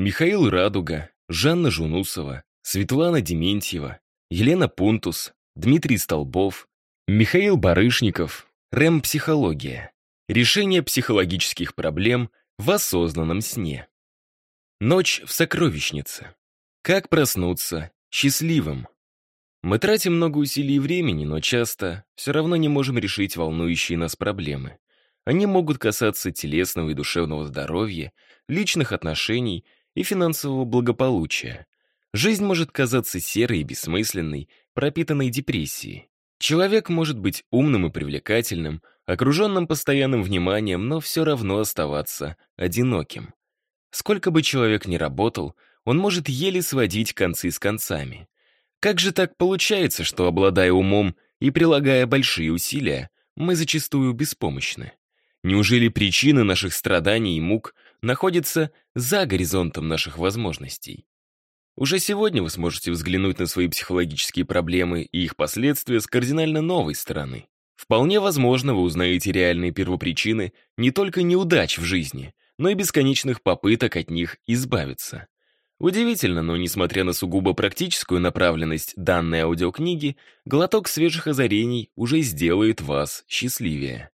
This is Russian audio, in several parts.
Михаил Радуга, Жанна Жунусова, Светлана Дементьева, Елена Пунтус, Дмитрий Столбов, Михаил Барышников, РЭМ-психология. Решение психологических проблем в осознанном сне. Ночь в сокровищнице. Как проснуться счастливым? Мы тратим много усилий и времени, но часто все равно не можем решить волнующие нас проблемы. Они могут касаться телесного и душевного здоровья, личных отношений и финансового благополучия. Жизнь может казаться серой и бессмысленной, пропитанной депрессией. Человек может быть умным и привлекательным, окруженным постоянным вниманием, но все равно оставаться одиноким. Сколько бы человек ни работал, он может еле сводить концы с концами. Как же так получается, что, обладая умом и прилагая большие усилия, мы зачастую беспомощны? Неужели причины наших страданий и мук находятся за горизонтом наших возможностей? Уже сегодня вы сможете взглянуть на свои психологические проблемы и их последствия с кардинально новой стороны. Вполне возможно, вы узнаете реальные первопричины не только неудач в жизни, но и бесконечных попыток от них избавиться. Удивительно, но несмотря на сугубо практическую направленность данной аудиокниги, глоток свежих озарений уже сделает вас счастливее.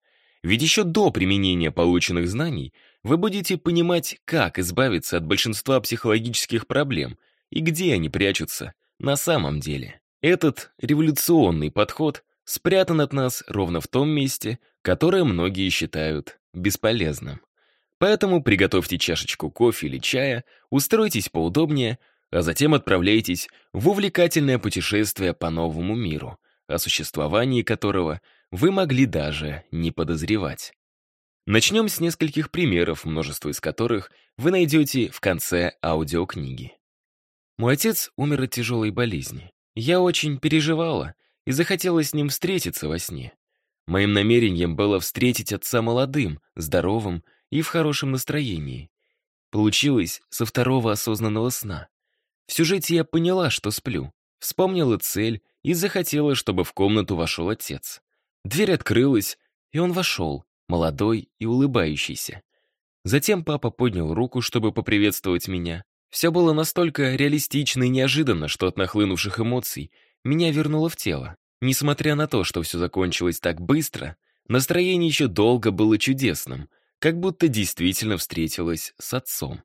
Ведь еще до применения полученных знаний вы будете понимать, как избавиться от большинства психологических проблем и где они прячутся на самом деле. Этот революционный подход спрятан от нас ровно в том месте, которое многие считают бесполезным. Поэтому приготовьте чашечку кофе или чая, устройтесь поудобнее, а затем отправляйтесь в увлекательное путешествие по новому миру, о существовании которого вы могли даже не подозревать. Начнем с нескольких примеров, множество из которых вы найдете в конце аудиокниги. Мой отец умер от тяжелой болезни. Я очень переживала и захотела с ним встретиться во сне. Моим намерением было встретить отца молодым, здоровым и в хорошем настроении. Получилось со второго осознанного сна. В сюжете я поняла, что сплю, вспомнила цель и захотела, чтобы в комнату вошел отец. Дверь открылась, и он вошел, молодой и улыбающийся. Затем папа поднял руку, чтобы поприветствовать меня. Все было настолько реалистично и неожиданно, что от нахлынувших эмоций меня вернуло в тело. Несмотря на то, что все закончилось так быстро, настроение еще долго было чудесным, как будто действительно встретилась с отцом.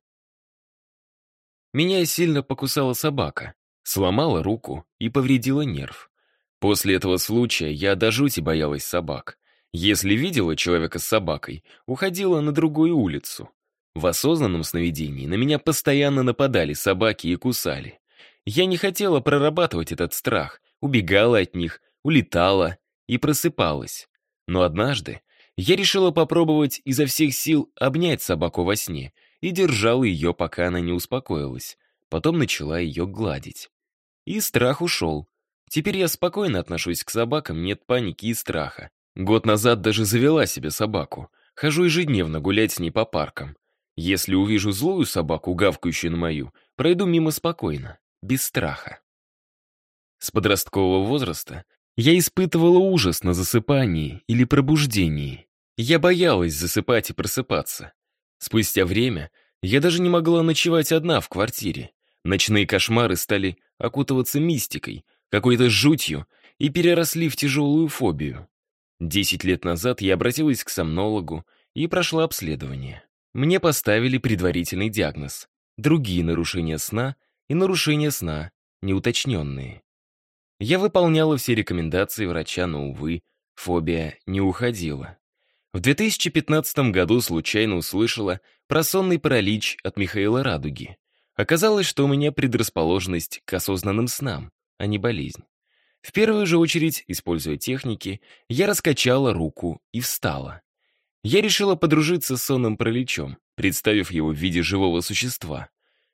Меня сильно покусала собака, сломала руку и повредила нерв. После этого случая я до жути боялась собак. Если видела человека с собакой, уходила на другую улицу. В осознанном сновидении на меня постоянно нападали собаки и кусали. Я не хотела прорабатывать этот страх, убегала от них, улетала и просыпалась. Но однажды я решила попробовать изо всех сил обнять собаку во сне и держала ее, пока она не успокоилась. Потом начала ее гладить. И страх ушел. Теперь я спокойно отношусь к собакам, нет паники и страха. Год назад даже завела себе собаку. Хожу ежедневно гулять с ней по паркам. Если увижу злую собаку, гавкающую на мою, пройду мимо спокойно, без страха. С подросткового возраста я испытывала ужас на засыпании или пробуждении. Я боялась засыпать и просыпаться. Спустя время я даже не могла ночевать одна в квартире. Ночные кошмары стали окутываться мистикой, какой-то жутью и переросли в тяжелую фобию. Десять лет назад я обратилась к сомнологу и прошла обследование. Мне поставили предварительный диагноз. Другие нарушения сна и нарушения сна неуточненные. Я выполняла все рекомендации врача, но, увы, фобия не уходила. В 2015 году случайно услышала про сонный паралич от Михаила Радуги. Оказалось, что у меня предрасположенность к осознанным снам а не болезнь. В первую же очередь, используя техники, я раскачала руку и встала. Я решила подружиться с сонным параличом, представив его в виде живого существа.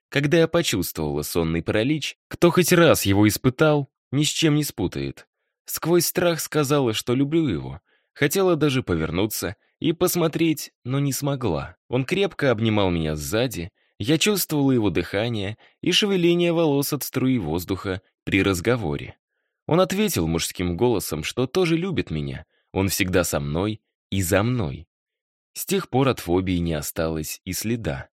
Когда я почувствовала сонный паралич, кто хоть раз его испытал, ни с чем не спутает. Сквозь страх сказала, что люблю его. Хотела даже повернуться и посмотреть, но не смогла. Он крепко обнимал меня сзади, я чувствовала его дыхание и шевеление волос от струи воздуха при разговоре. Он ответил мужским голосом, что тоже любит меня, он всегда со мной и за мной. С тех пор от фобии не осталось и следа.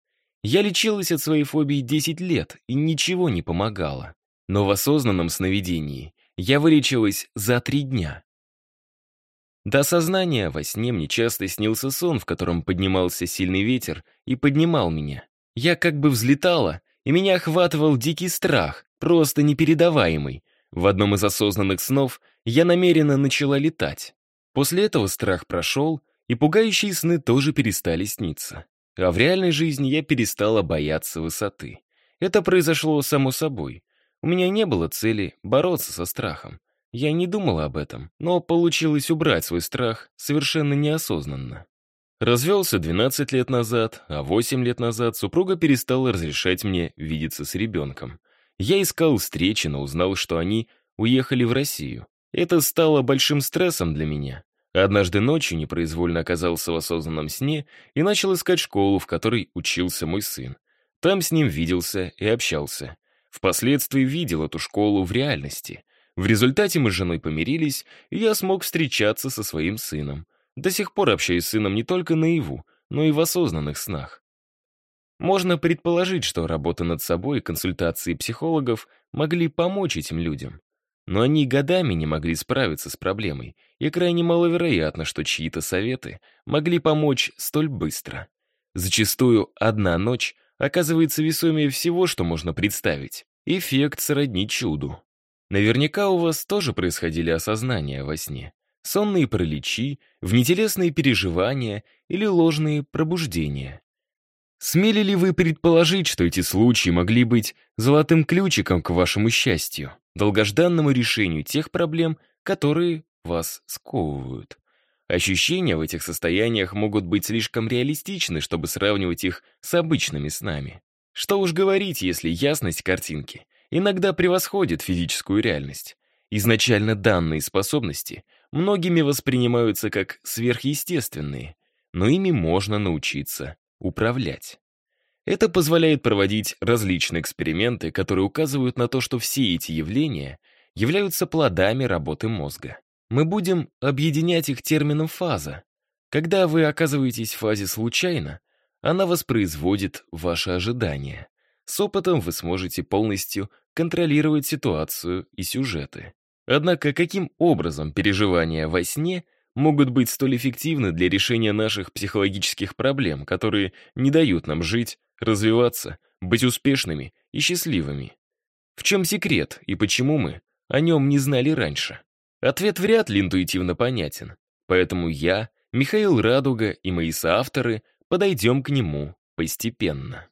Я лечилась от своей фобии 10 лет, и ничего не помогало. Но в осознанном сновидении я вылечилась за три дня. До сознания во сне мне часто снился сон, в котором поднимался сильный ветер и поднимал меня. Я как бы взлетала, и меня охватывал дикий страх, просто непередаваемый. В одном из осознанных снов я намеренно начала летать. После этого страх прошел, и пугающие сны тоже перестали сниться. А в реальной жизни я перестала бояться высоты. Это произошло само собой. У меня не было цели бороться со страхом. Я не думала об этом, но получилось убрать свой страх совершенно неосознанно. Развелся 12 лет назад, а 8 лет назад супруга перестала разрешать мне видеться с ребенком. Я искал встречи, но узнал, что они уехали в Россию. Это стало большим стрессом для меня. Однажды ночью непроизвольно оказался в осознанном сне и начал искать школу, в которой учился мой сын. Там с ним виделся и общался. Впоследствии видел эту школу в реальности. В результате мы с женой помирились, и я смог встречаться со своим сыном. До сих пор общаюсь с сыном не только наяву, но и в осознанных снах. Можно предположить, что работа над собой и консультации психологов могли помочь этим людям. Но они годами не могли справиться с проблемой, и крайне маловероятно, что чьи-то советы могли помочь столь быстро. Зачастую одна ночь оказывается весомее всего, что можно представить. Эффект сродни чуду. Наверняка у вас тоже происходили осознания во сне. Сонные параличи, внетелесные переживания или ложные пробуждения. Смели ли вы предположить, что эти случаи могли быть золотым ключиком к вашему счастью, долгожданному решению тех проблем, которые вас сковывают? Ощущения в этих состояниях могут быть слишком реалистичны, чтобы сравнивать их с обычными снами. Что уж говорить, если ясность картинки иногда превосходит физическую реальность. Изначально данные способности многими воспринимаются как сверхъестественные, но ими можно научиться управлять. Это позволяет проводить различные эксперименты, которые указывают на то, что все эти явления являются плодами работы мозга. Мы будем объединять их термином «фаза». Когда вы оказываетесь в фазе случайно, она воспроизводит ваши ожидания. С опытом вы сможете полностью контролировать ситуацию и сюжеты. Однако каким образом переживания во сне могут быть столь эффективны для решения наших психологических проблем, которые не дают нам жить, развиваться, быть успешными и счастливыми? В чем секрет и почему мы о нем не знали раньше? Ответ вряд ли интуитивно понятен, поэтому я, Михаил Радуга и мои соавторы подойдем к нему постепенно.